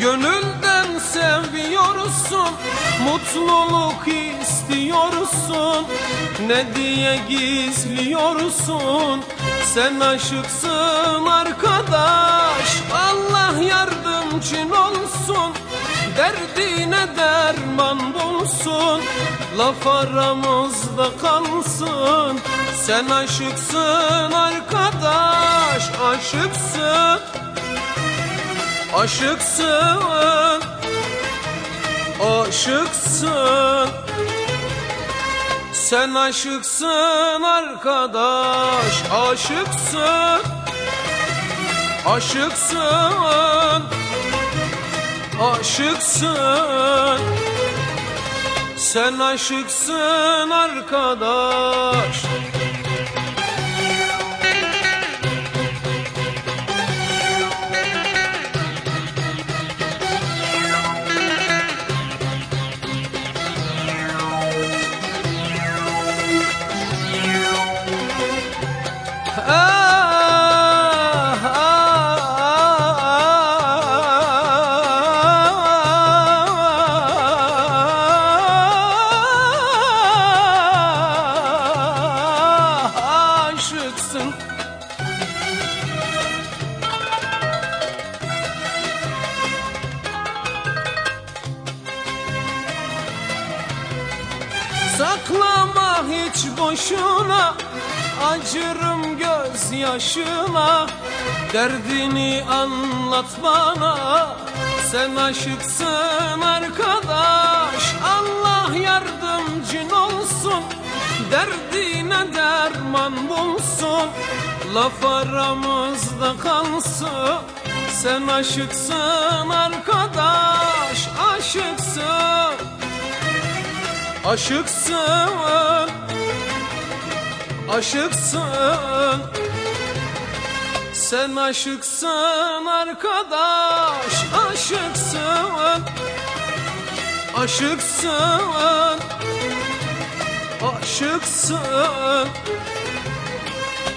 istiyorsun Mutluluk istiyorsun. Ne diye gizliyorsun? Sen aşıksın arkadaş Allah yardımcın olsun. Derdine derman bulsun Laf aramızda kalsın. Sen aşıksın arkadaş Aşıksın Aşıksın. Aşıksın. Sen aşıksın arkadaş Aşıksın. Aşıksın. Aşıksın. Sen aşıksın arkadaş aşıksın Saklama hiç boşuna Acırım gözyaşına. Derdini anlat bana Sen aşıksın arkadaş. Allah yardımcın olsun Derdine derman bulsun Laf aramızda kalsın. Sen aşıksın arkadaş Aşıksın. Aşıksın Aşıksın. Sen aşıksın arkadaş Aşıksın. Aşıksın Aşıksın.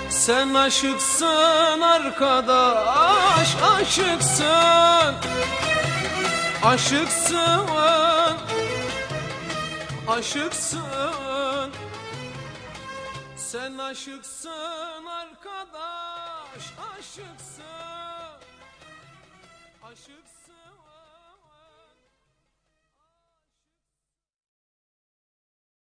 Sen aşıksın arkadaş Aşıksın. Aşıksın. Aşıksın. Sen aşıksın arkadaş Aşıksın. Aşıksın